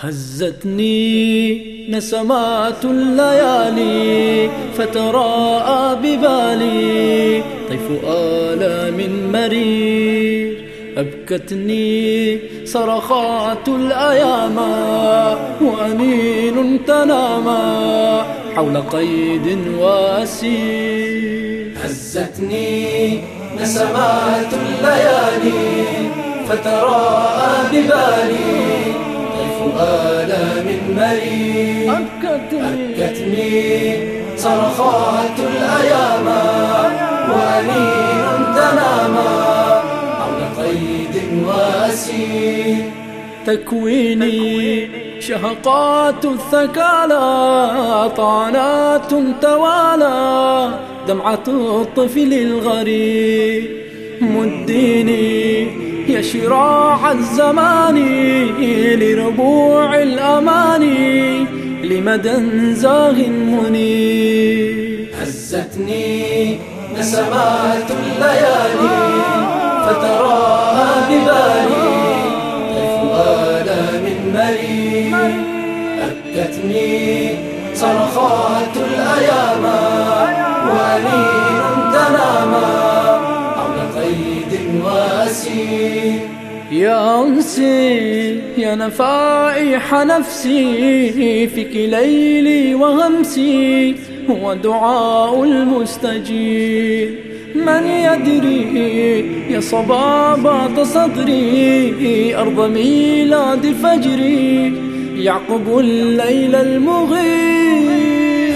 هزتني نسمات الليالي فتراءى ببالي. طيف آلام مرير أبكتني صرخات الأيام وأنين تناما حول قيد وأسير. هزتني نسمات الليالي فتراءى ببالي. آلام مريء أبكتني, صرخات الأيام وأنين تناما حول قيد وأسير. تكويني شهقات الثكالى طعنات توالى دمعة الطفل الغريب. مديني يا شراع الزمان لربوع الأماني لمدى زاغ منير هزتني نسمات الليالي فتراها ببالي طيف آلام مريء أبكتني صرخات الأيام وأنين يا أنسي يا نفائح نفسي فيك ليلي وهمسي هو دعاء المستجيب. من يدري يا صبابة صدري أرض ميلاد الفجر يعقب الليل المغيب.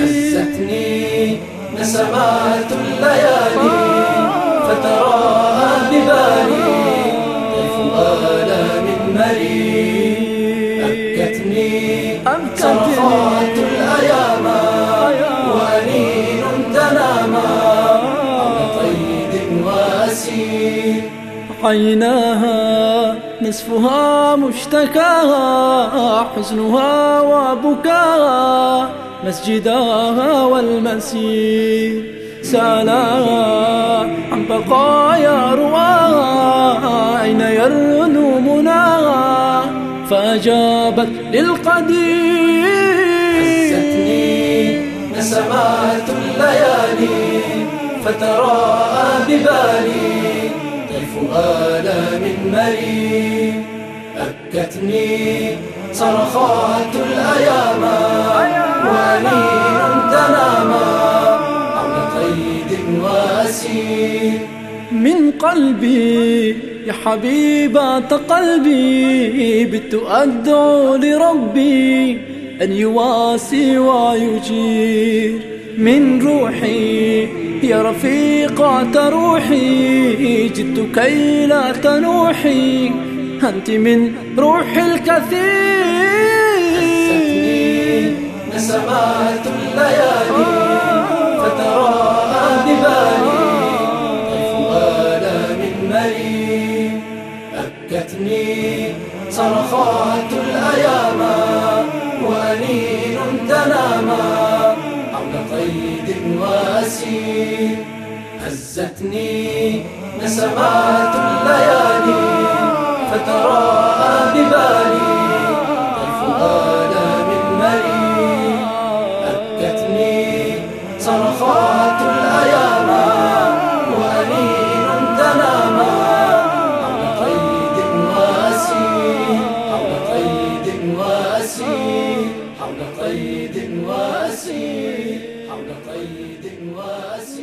هزتني نسمات الليالي فتراها مريء أبكتني صرخات الأيام وأنين تناما على قيد وأسير. عيناها نصفها مشتكاها حزنها وبكاها مسجدها والمسير. سالا عن بقايا رواها أين يرنو فأجابت للقدير حستني نسمات الليالي فتراءى ببالي طيف آلام مريم. أبكتني صرخات الأيام وأنين تناما وأسير من قلبي يا حبيبة قلبي. بت أدعو لربي أن يواسي ويجير من روحي. يا رفيقة روحي. جدت كي لا تنوحي. أنت من روح الكثير. آلام مريم أبكتني صرخات الأيام وأنين تناما حول قيد وأسير هزتني نسمات الليالي فتراها ببالي طيف آلام مريم أبكتني صرخات يسير حول قيد واسير